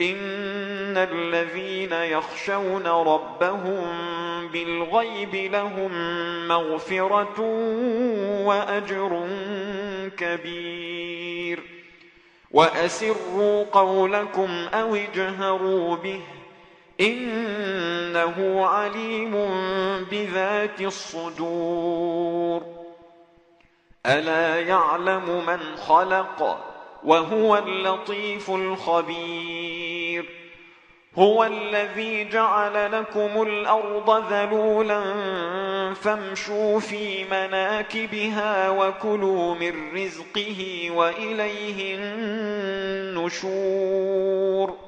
ان الذين يخشون ربهم بالغيب لهم مغفره واجر كبير واسروا قولكم أو اجهروا به انه عليم بذات الصدور الا يعلم من خلق وهو اللطيف الخبير. هو الذي جعل لكم الأرض ذلولا فامشوا في مناكبها وكلوا من رزقه وإليه النشور.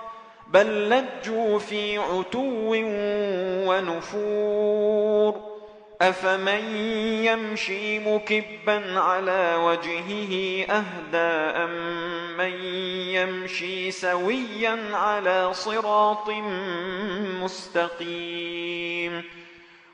بل لجوا في عتو ونفور. أفمن يمشي مكبا على وجهه أهدى أم من يمشي سويا على صراط مستقيم.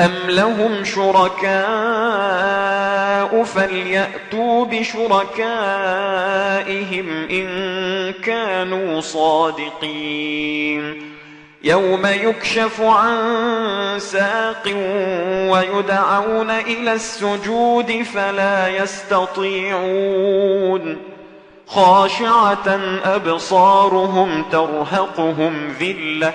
أم لهم شركاء فليأتوا بشركائهم إن كانوا صادقين يوم يكشف عن ساق ويدعون إلى السجود فلا يستطيعون خاشعة أبصارهم ترهقهم ذِلَّةٌ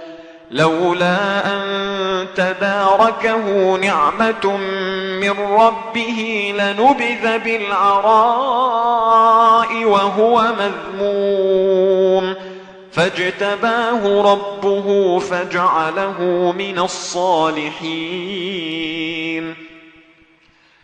لولا أن تداركه نعمة من ربه لنبذ بالعراء وهو مذموم. فاجتباه ربه فجعله من الصالحين.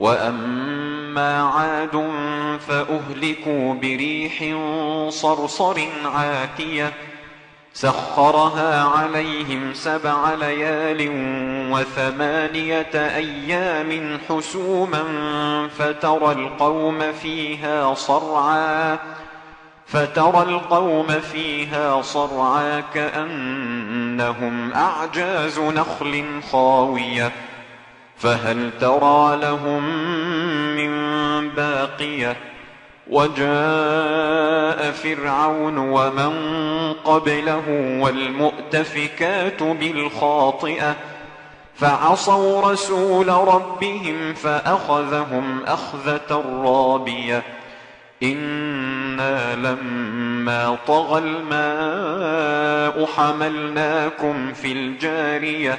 وأما عاد فأهلكوا بريح صرصر عاتية سخرها عليهم سبع ليال وثمانية أيام حسوما فترى القوم فيها صرعا فترى القوم فيها صرعا كأنهم أعجاز نخل خاوية فهل ترى لهم من باقية؟ وجاء فرعون ومن قبله والمؤتفكات بالخاطئة فعصوا رسول ربهم فأخذهم أخذة رابية. إنا لما طغى الماء حملناكم في الجارية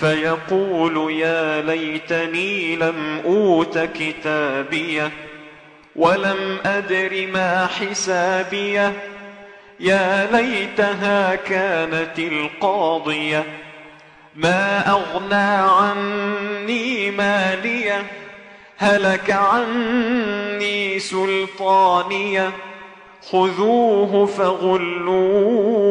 فيقول يا ليتني لم أوت كتابيه ولم أدر ما حسابيه يا ليتها كانت القاضيه ما أغنى عني ماليه هلك عني سلطانيه خذوه فغلوه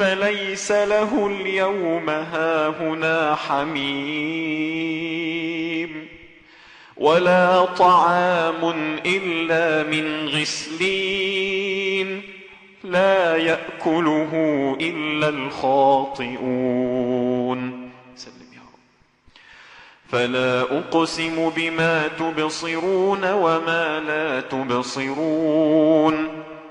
فليس له اليوم هاهنا حميم ولا طعام إلا من غسلين لا يأكله إلا الخاطئون. سلم يا رب. فلا أقسم بما تبصرون وما لا تبصرون.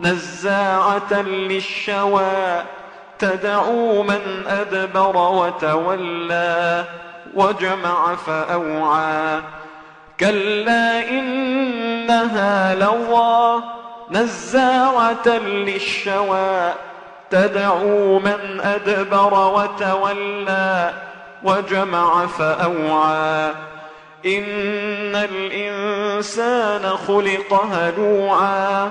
نزاعة للشوى تدعو من أدبر وتولى وجمع فأوعى. كلا إنها لظى نزاعة للشوى تدعو من أدبر وتولى وجمع فأوعى. إن الإنسان خلق هلوعا.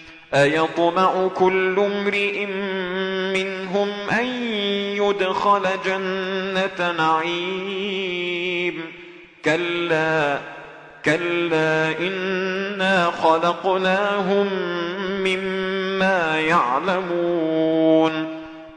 أيطمع كل امرئ منهم أن يدخل جنة نعيم. كلا كلا إنا خلقناهم مما يعلمون.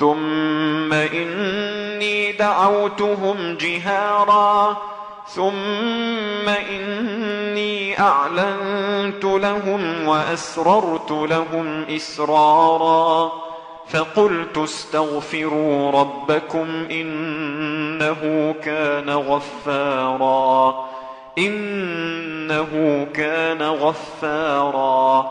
ثم إني دعوتهم جهارا ثم إني أعلنت لهم وأسررت لهم إسرارا فقلت استغفروا ربكم إنه كان غفارا إنه كان غفارا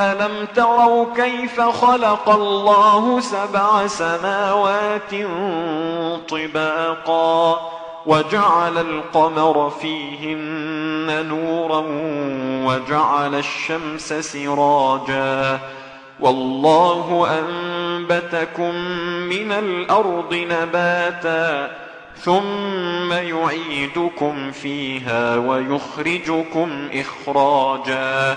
ألم تروا كيف خلق الله سبع سماوات طباقا وجعل القمر فيهن نورا وجعل الشمس سراجا والله أنبتكم من الأرض نباتا ثم يعيدكم فيها ويخرجكم إخراجا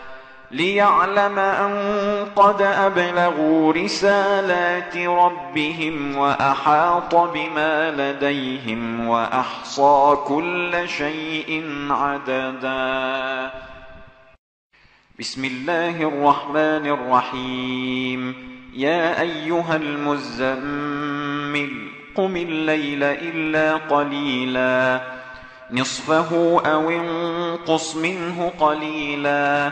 ليعلم أن قد أبلغوا رسالات ربهم وأحاط بما لديهم وأحصى كل شيء عددا. بسم الله الرحمن الرحيم. يا أيها المزمل قم الليل إلا قليلا. نصفه أو انقص منه قليلا.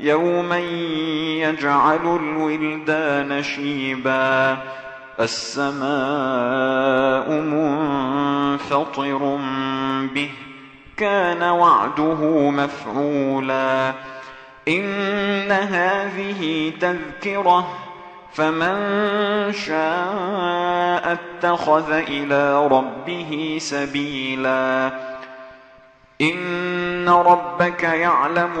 يوما يجعل الولدان شيبا. السماء منفطر به. كان وعده مفعولا. إن هذه تذكرة فمن شاء اتخذ إلى ربه سبيلا. إن ربك يعلم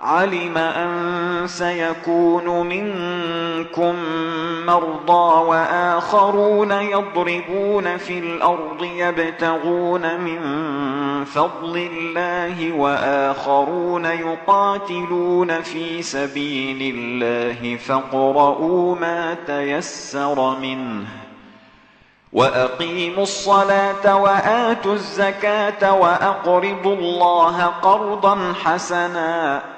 علم أن سيكون منكم مرضى وآخرون يضربون في الأرض يبتغون من فضل الله وآخرون يقاتلون في سبيل الله فاقرؤوا ما تيسر منه وأقيموا الصلاة وآتوا الزكاة وأقرضوا الله قرضا حسناً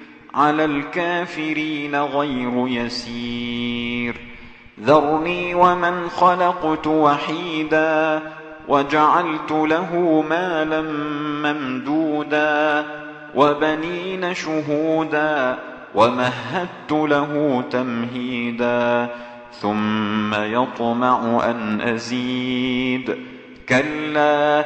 على الكافرين غير يسير. ذرني ومن خلقت وحيدا وجعلت له مالا ممدودا وبنين شهودا ومهدت له تمهيدا ثم يطمع أن أزيد. كلا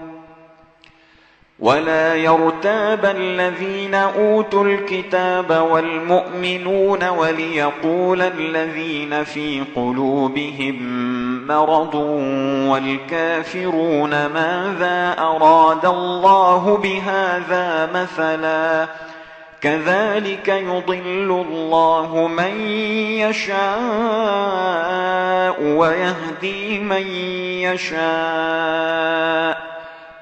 ولا يرتاب الذين اوتوا الكتاب والمؤمنون وليقول الذين في قلوبهم مرض والكافرون ماذا اراد الله بهذا مثلا كذلك يضل الله من يشاء ويهدي من يشاء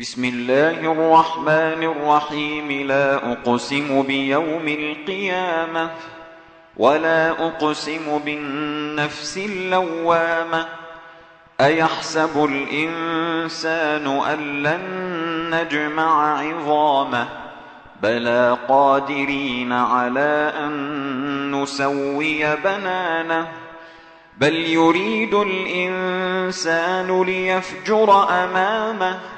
بسم الله الرحمن الرحيم. لا أقسم بيوم القيامة ولا أقسم بالنفس اللوامة. أيحسب الإنسان أن لن نجمع عظامه؟ بلى قادرين على أن نسوي بنانه. بل يريد الإنسان ليفجر أمامه.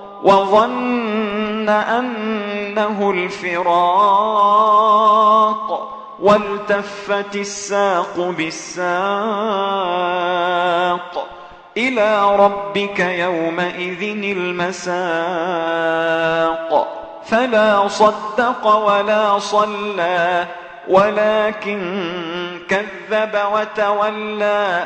وظن أنه الفراق والتفت الساق بالساق إلى ربك يومئذ المساق. فلا صدق ولا صلى ولكن كذب وتولى.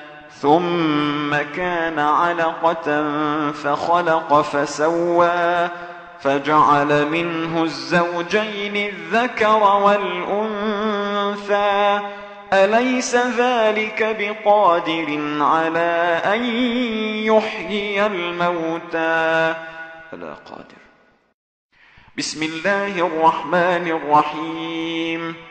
ثم كان علقة فخلق فسوى فجعل منه الزوجين الذكر والأنثى. أليس ذلك بقادر على أن يحيي الموتى؟ ألا قادر. بسم الله الرحمن الرحيم.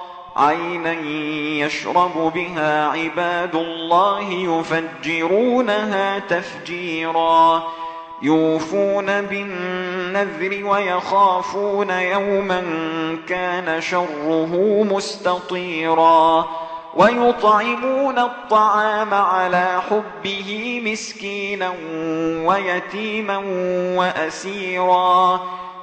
عينا يشرب بها عباد الله يفجرونها تفجيرا. يوفون بالنذر ويخافون يوما كان شره مستطيرا. ويطعمون الطعام على حبه مسكينا ويتيما وأسيرا.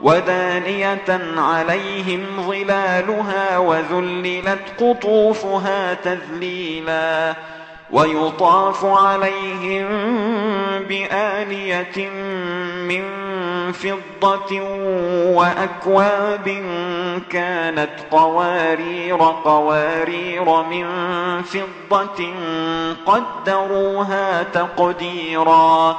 ودانيه عليهم ظلالها وذللت قطوفها تذليلا ويطاف عليهم بآنية من فضة وأكواب كانت قوارير قوارير من فضة قدروها تقديرا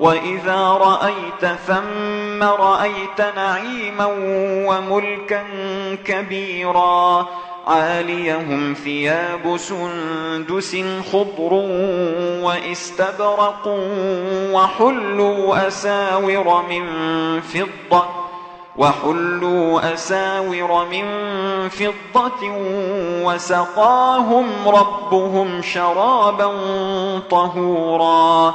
وإذا رأيت ثم رأيت نعيما وملكا كبيرا عاليهم ثياب سندس خضر واستبرق وحلوا أساور من فضة وحلوا أساور من فضة وسقاهم ربهم شرابا طهورا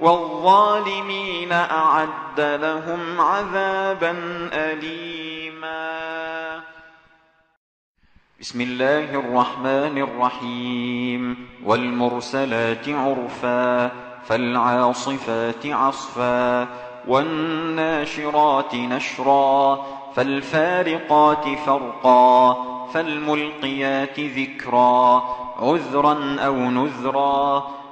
والظالمين أعد لهم عذابا أليما. بسم الله الرحمن الرحيم. والمرسلات عرفا فالعاصفات عصفا والناشرات نشرا فالفارقات فرقا فالملقيات ذكرا عذرا أو نذرا.